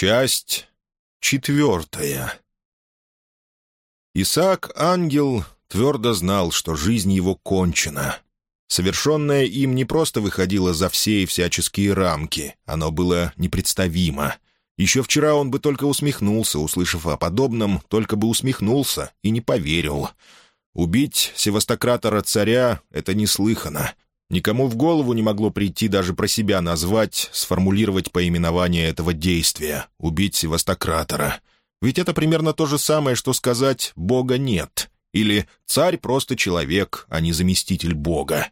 Часть четвертая. Исаак Ангел твердо знал, что жизнь его кончена. Совершенное им не просто выходило за все и всяческие рамки, оно было непредставимо. Еще вчера он бы только усмехнулся, услышав о подобном, только бы усмехнулся и не поверил. Убить севастократора-царя — это неслыханно. Никому в голову не могло прийти даже про себя назвать, сформулировать поименование этого действия — убить Севастократора. Ведь это примерно то же самое, что сказать «Бога нет» или «Царь просто человек, а не заместитель Бога».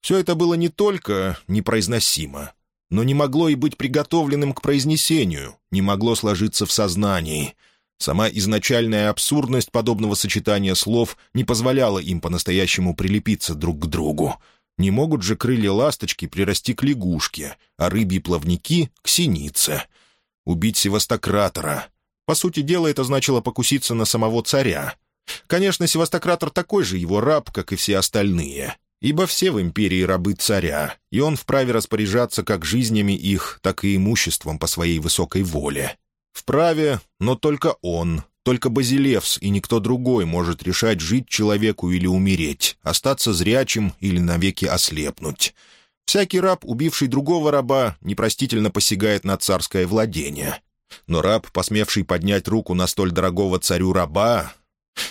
Все это было не только непроизносимо, но не могло и быть приготовленным к произнесению, не могло сложиться в сознании. Сама изначальная абсурдность подобного сочетания слов не позволяла им по-настоящему прилепиться друг к другу — не могут же крылья ласточки прирасти к лягушке, а рыбьи плавники — к синице. Убить Севастократора. По сути дела, это значило покуситься на самого царя. Конечно, Севастократор такой же его раб, как и все остальные, ибо все в империи рабы царя, и он вправе распоряжаться как жизнями их, так и имуществом по своей высокой воле. Вправе, но только он, только Базилевс и никто другой может решать, жить человеку или умереть, остаться зрячим или навеки ослепнуть. Всякий раб, убивший другого раба, непростительно посягает на царское владение. Но раб, посмевший поднять руку на столь дорогого царю раба...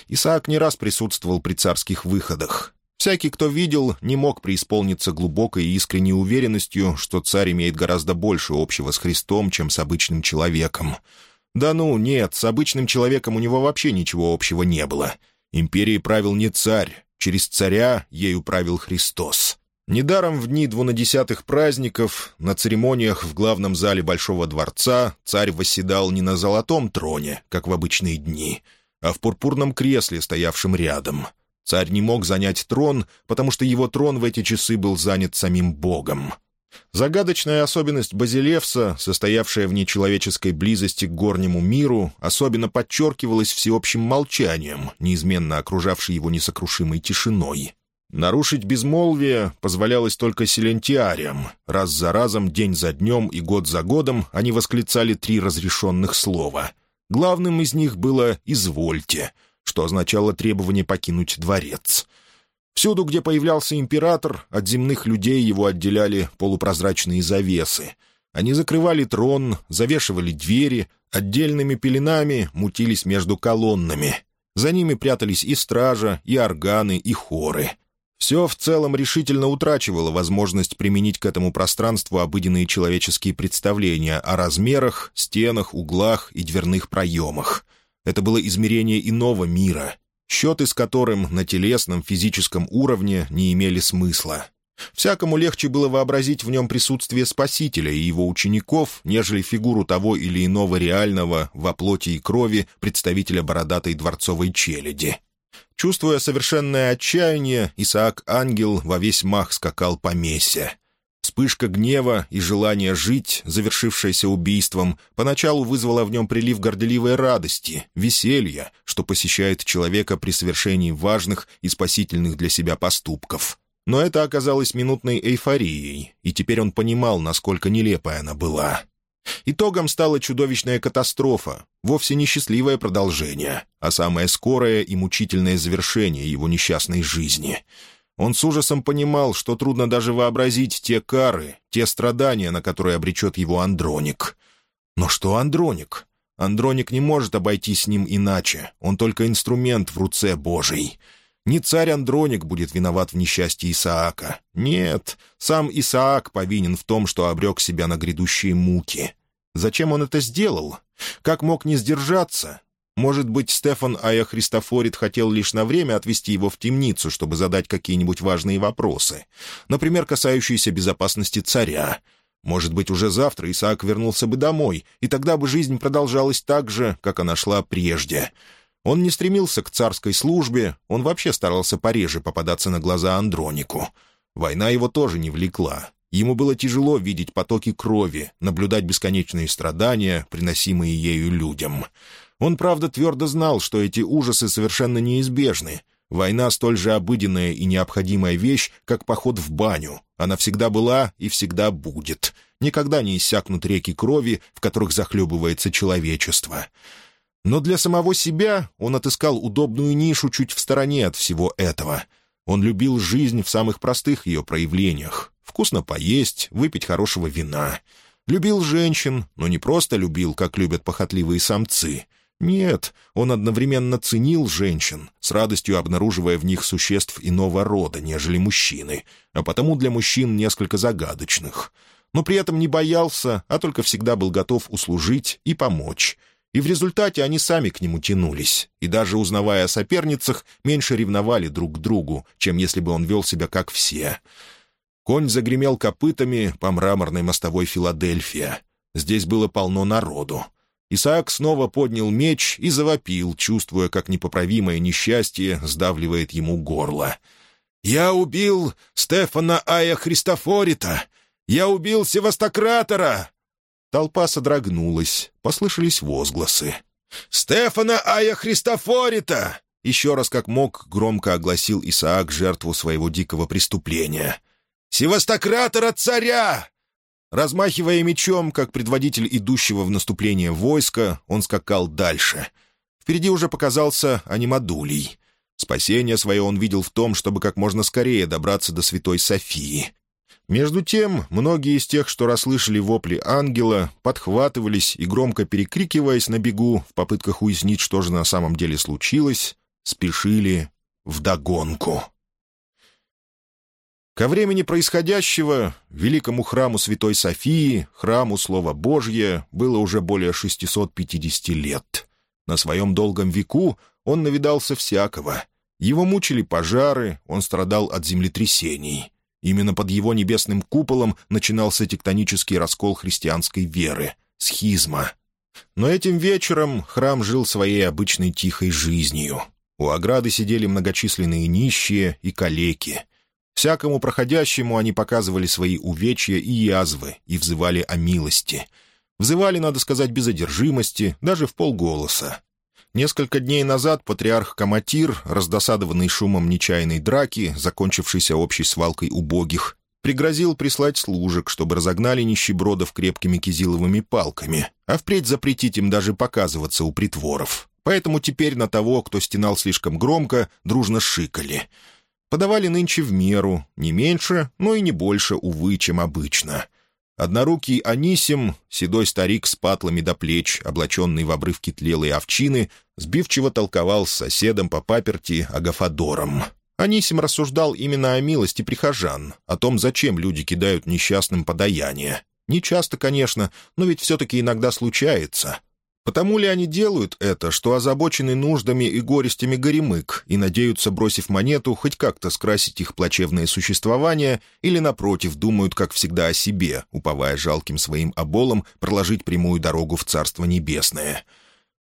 Исаак не раз присутствовал при царских выходах. Всякий, кто видел, не мог преисполниться глубокой и искренней уверенностью, что царь имеет гораздо больше общего с Христом, чем с обычным человеком — да ну, нет, с обычным человеком у него вообще ничего общего не было. Империей правил не царь, через царя ею правил Христос. Недаром в дни двунадесятых праздников на церемониях в главном зале Большого дворца царь восседал не на золотом троне, как в обычные дни, а в пурпурном кресле, стоявшем рядом. Царь не мог занять трон, потому что его трон в эти часы был занят самим Богом. Загадочная особенность Базилевса, состоявшая в нечеловеческой близости к горнему миру, особенно подчеркивалась всеобщим молчанием, неизменно окружавшей его несокрушимой тишиной. Нарушить безмолвие позволялось только селентиариям. Раз за разом, день за днем и год за годом они восклицали три разрешенных слова. Главным из них было «извольте», что означало требование покинуть дворец — Всюду, где появлялся император, от земных людей его отделяли полупрозрачные завесы. Они закрывали трон, завешивали двери, отдельными пеленами мутились между колоннами. За ними прятались и стража, и органы, и хоры. Все в целом решительно утрачивало возможность применить к этому пространству обыденные человеческие представления о размерах, стенах, углах и дверных проемах. Это было измерение иного мира, счеты с которым на телесном физическом уровне не имели смысла. Всякому легче было вообразить в нем присутствие Спасителя и его учеников, нежели фигуру того или иного реального во плоти и крови представителя бородатой дворцовой челяди. Чувствуя совершенное отчаяние, Исаак Ангел во весь мах скакал по месе. Вспышка гнева и желания жить, завершившаяся убийством, поначалу вызвала в нем прилив горделивой радости, веселья, что посещает человека при совершении важных и спасительных для себя поступков. Но это оказалось минутной эйфорией, и теперь он понимал, насколько нелепая она была. Итогом стала чудовищная катастрофа, вовсе не счастливое продолжение, а самое скорое и мучительное завершение его несчастной жизни — он с ужасом понимал, что трудно даже вообразить те кары, те страдания, на которые обречет его Андроник. Но что Андроник? Андроник не может обойтись с ним иначе, он только инструмент в руце Божий. Не царь Андроник будет виноват в несчастье Исаака. Нет, сам Исаак повинен в том, что обрек себя на грядущие муки. Зачем он это сделал? Как мог не сдержаться? Может быть, Стефан Ая Христофорит хотел лишь на время отвезти его в темницу, чтобы задать какие-нибудь важные вопросы, например, касающиеся безопасности царя. Может быть, уже завтра Исаак вернулся бы домой, и тогда бы жизнь продолжалась так же, как она шла прежде. Он не стремился к царской службе, он вообще старался пореже попадаться на глаза Андронику. Война его тоже не влекла. Ему было тяжело видеть потоки крови, наблюдать бесконечные страдания, приносимые ею людям. Он, правда, твердо знал, что эти ужасы совершенно неизбежны. Война столь же обыденная и необходимая вещь, как поход в баню. Она всегда была и всегда будет. Никогда не иссякнут реки крови, в которых захлебывается человечество. Но для самого себя он отыскал удобную нишу чуть в стороне от всего этого. Он любил жизнь в самых простых ее проявлениях. Вкусно поесть, выпить хорошего вина. Любил женщин, но не просто любил, как любят похотливые самцы. Нет, он одновременно ценил женщин, с радостью обнаруживая в них существ иного рода, нежели мужчины, а потому для мужчин несколько загадочных. Но при этом не боялся, а только всегда был готов услужить и помочь — и в результате они сами к нему тянулись, и даже узнавая о соперницах, меньше ревновали друг к другу, чем если бы он вел себя как все. Конь загремел копытами по мраморной мостовой Филадельфия. Здесь было полно народу. Исаак снова поднял меч и завопил, чувствуя, как непоправимое несчастье сдавливает ему горло. «Я убил Стефана Ая Христофорита! Я убил Севастократора! Толпа содрогнулась, послышались возгласы. «Стефана Ая Христофорита!» Еще раз как мог громко огласил Исаак жертву своего дикого преступления. «Севастократора царя!» Размахивая мечом, как предводитель идущего в наступление войска, он скакал дальше. Впереди уже показался Анимадулий. Спасение свое он видел в том, чтобы как можно скорее добраться до Святой Софии. Между тем, многие из тех, что расслышали вопли ангела, подхватывались и, громко перекрикиваясь на бегу, в попытках уяснить, что же на самом деле случилось, спешили вдогонку. Ко времени происходящего великому храму Святой Софии, храму Слова Божье, было уже более 650 лет. На своем долгом веку он навидался всякого. Его мучили пожары, он страдал от землетрясений. Именно под его небесным куполом начинался тектонический раскол христианской веры — схизма. Но этим вечером храм жил своей обычной тихой жизнью. У ограды сидели многочисленные нищие и калеки. Всякому проходящему они показывали свои увечья и язвы и взывали о милости. Взывали, надо сказать, без одержимости, даже в полголоса. Несколько дней назад патриарх Каматир, раздосадованный шумом нечаянной драки, закончившейся общей свалкой убогих, пригрозил прислать служек, чтобы разогнали нищебродов крепкими кизиловыми палками, а впредь запретить им даже показываться у притворов. Поэтому теперь на того, кто стенал слишком громко, дружно шикали. Подавали нынче в меру, не меньше, но и не больше, увы, чем обычно — Однорукий Анисим, седой старик с патлами до плеч, облаченный в обрывки тлелой овчины, сбивчиво толковал с соседом по паперти Агафадором. Анисим рассуждал именно о милости прихожан, о том, зачем люди кидают несчастным подаяние. Не часто, конечно, но ведь все-таки иногда случается. Потому ли они делают это, что озабочены нуждами и горестями горемык и надеются, бросив монету, хоть как-то скрасить их плачевное существование, или, напротив, думают, как всегда, о себе, уповая жалким своим оболом проложить прямую дорогу в Царство Небесное?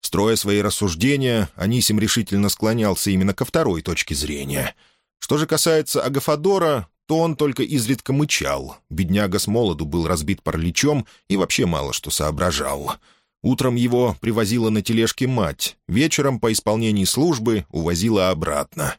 Строя свои рассуждения, Анисим решительно склонялся именно ко второй точке зрения. Что же касается Агафадора, то он только изредка мычал. Бедняга с молоду был разбит параличом и вообще мало что соображал. Утром его привозила на тележке мать, вечером по исполнении службы увозила обратно.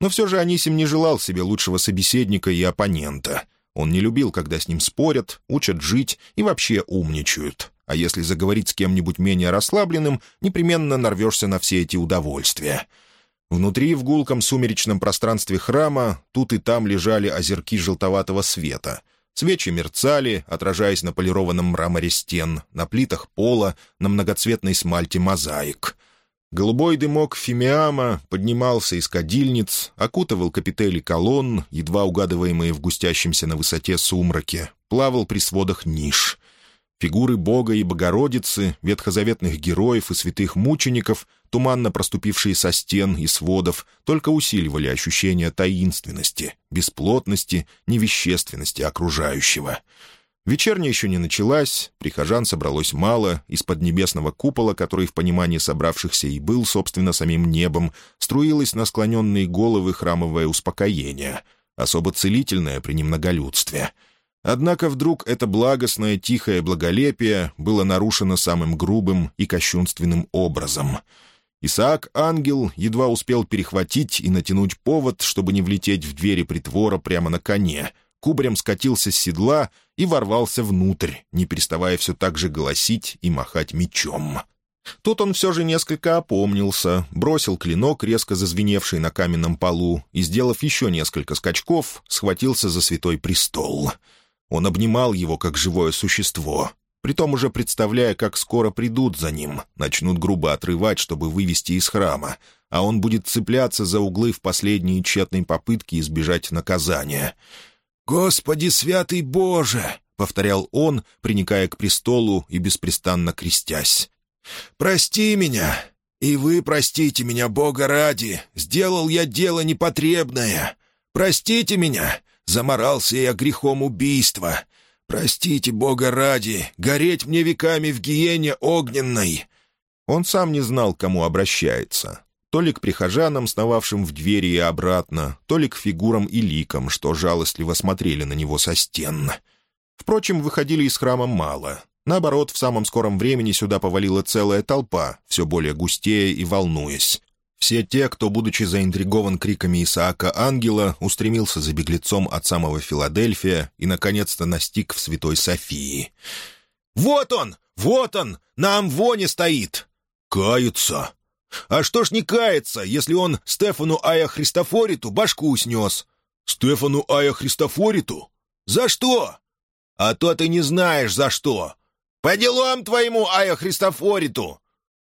Но все же Анисим не желал себе лучшего собеседника и оппонента. Он не любил, когда с ним спорят, учат жить и вообще умничают. А если заговорить с кем-нибудь менее расслабленным, непременно нарвешься на все эти удовольствия. Внутри, в гулком сумеречном пространстве храма, тут и там лежали озерки желтоватого света — Свечи мерцали, отражаясь на полированном мраморе стен, на плитах пола, на многоцветной смальте мозаик. Голубой дымок фимиама поднимался из кадильниц, окутывал капители колонн, едва угадываемые в густящемся на высоте сумраке, плавал при сводах ниш. Фигуры Бога и Богородицы, ветхозаветных героев и святых мучеников, туманно проступившие со стен и сводов, только усиливали ощущение таинственности, бесплотности, невещественности окружающего. Вечерня еще не началась, прихожан собралось мало, из-под небесного купола, который в понимании собравшихся и был, собственно, самим небом, струилось на склоненные головы храмовое успокоение, особо целительное при немноголюдстве — Однако вдруг это благостное, тихое благолепие было нарушено самым грубым и кощунственным образом. Исаак Ангел едва успел перехватить и натянуть повод, чтобы не влететь в двери притвора прямо на коне, кубарем скатился с седла и ворвался внутрь, не переставая все так же голосить и махать мечом. Тут он все же несколько опомнился, бросил клинок, резко зазвеневший на каменном полу, и, сделав еще несколько скачков, схватился за святой престол. Он обнимал его, как живое существо, притом уже представляя, как скоро придут за ним, начнут грубо отрывать, чтобы вывести из храма, а он будет цепляться за углы в последние тщетной попытки избежать наказания. «Господи, святый Боже!» — повторял он, приникая к престолу и беспрестанно крестясь. «Прости меня, и вы простите меня, Бога ради. Сделал я дело непотребное. Простите меня, заморался я грехом убийства. Простите, Бога ради, гореть мне веками в гиене огненной». Он сам не знал, кому обращается. То ли к прихожанам, сновавшим в двери и обратно, то ли к фигурам и ликам, что жалостливо смотрели на него со стен. Впрочем, выходили из храма мало. Наоборот, в самом скором времени сюда повалила целая толпа, все более густее и волнуясь. Все те, кто, будучи заинтригован криками Исаака Ангела, устремился за беглецом от самого Филадельфия и, наконец-то, настиг в Святой Софии. «Вот он! Вот он! На Амвоне стоит!» «Кается!» «А что ж не кается, если он Стефану Ая Христофориту башку снес?» «Стефану Ая Христофориту? За что?» «А то ты не знаешь, за что. «По делам твоему, Ая Христофориту!»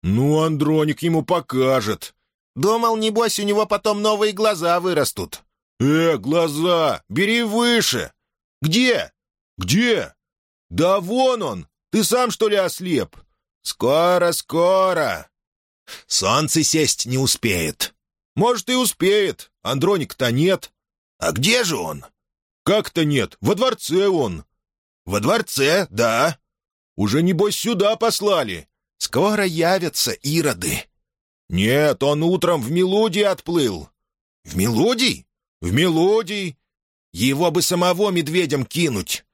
«Ну, Андроник ему покажет». «Думал, небось, у него потом новые глаза вырастут». «Э, глаза! Бери выше!» «Где?» «Где?» «Да вон он! Ты сам, что ли, ослеп?» «Скоро, скоро!» «Солнце сесть не успеет». «Может, и успеет. Андроник-то нет». «А где же он?» «Как-то нет. Во дворце он». «Во дворце, да. Уже, небось, сюда послали. Скоро явятся ироды». «Нет, он утром в мелодии отплыл». «В мелодии? В мелодии. Его бы самого медведем кинуть».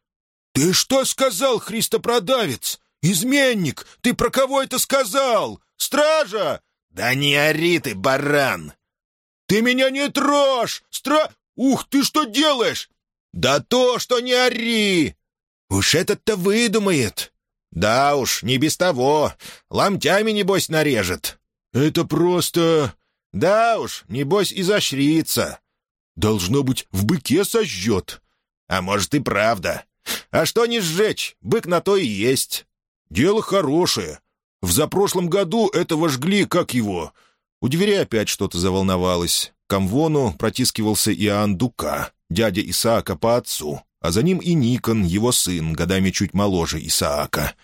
«Ты что сказал, христопродавец? Изменник! Ты про кого это сказал? Стража!» «Да не ори ты, баран!» «Ты меня не трожь! Стра... Ух, ты что делаешь?» «Да то, что не ори!» «Уж этот-то выдумает!» «Да уж, не без того. Ломтями, небось, нарежет». «Это просто...» «Да уж, небось, изощрится». «Должно быть, в быке сожжет». «А может, и правда. А что не сжечь? Бык на то и есть». «Дело хорошее. В запрошлом году этого жгли, как его...» У двери опять что-то заволновалось. К Амвону протискивался Иоанн Дука, дядя Исаака по отцу а за ним и Никон, его сын, годами чуть моложе Исаака.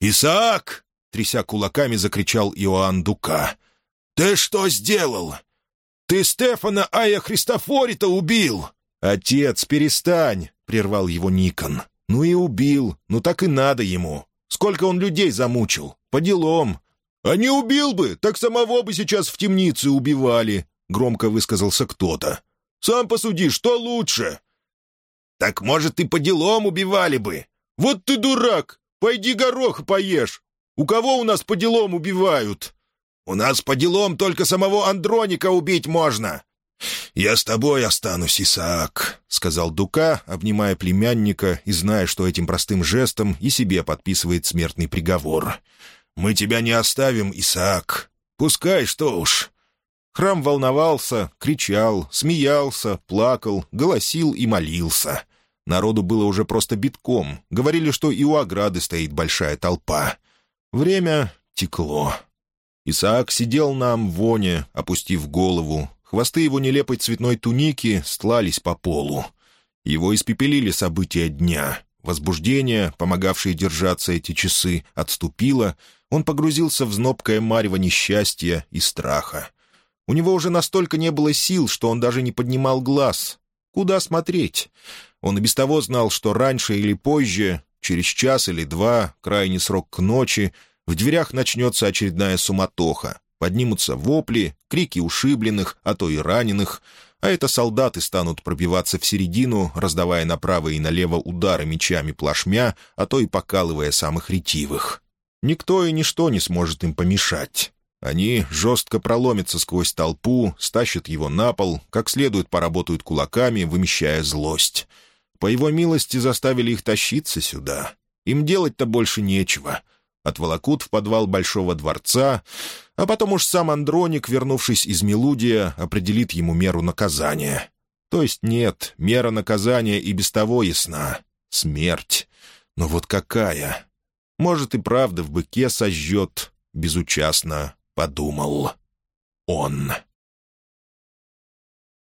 «Исаак!» — тряся кулаками, закричал Иоанн Дука. «Ты что сделал? Ты Стефана Ая Христофорита убил!» «Отец, перестань!» — прервал его Никон. «Ну и убил. Ну так и надо ему. Сколько он людей замучил. По делам. А не убил бы, так самого бы сейчас в темнице убивали», — громко высказался кто-то. «Сам посуди, что лучше? «Так, может, и по делам убивали бы!» «Вот ты дурак! Пойди горох поешь! У кого у нас по делам убивают?» «У нас по делам только самого Андроника убить можно!» «Я с тобой останусь, Исаак», — сказал Дука, обнимая племянника и зная, что этим простым жестом и себе подписывает смертный приговор. «Мы тебя не оставим, Исаак. Пускай, что уж». Храм волновался, кричал, смеялся, плакал, голосил и молился. Народу было уже просто битком. Говорили, что и у ограды стоит большая толпа. Время текло. Исаак сидел на амвоне, опустив голову. Хвосты его нелепой цветной туники стлались по полу. Его испепелили события дня. Возбуждение, помогавшее держаться эти часы, отступило. Он погрузился в знобкое марево несчастья и страха. У него уже настолько не было сил, что он даже не поднимал глаз. Куда смотреть? Он и без того знал, что раньше или позже, через час или два, крайний срок к ночи, в дверях начнется очередная суматоха. Поднимутся вопли, крики ушибленных, а то и раненых, а это солдаты станут пробиваться в середину, раздавая направо и налево удары мечами плашмя, а то и покалывая самых ретивых. Никто и ничто не сможет им помешать. Они жестко проломятся сквозь толпу, стащат его на пол, как следует поработают кулаками, вымещая злость. По его милости заставили их тащиться сюда. Им делать-то больше нечего. Отволокут в подвал Большого дворца, а потом уж сам Андроник, вернувшись из Мелудия, определит ему меру наказания. То есть нет, мера наказания и без того ясна. Смерть. Но вот какая? Может, и правда в быке сожжет, безучастно подумал он.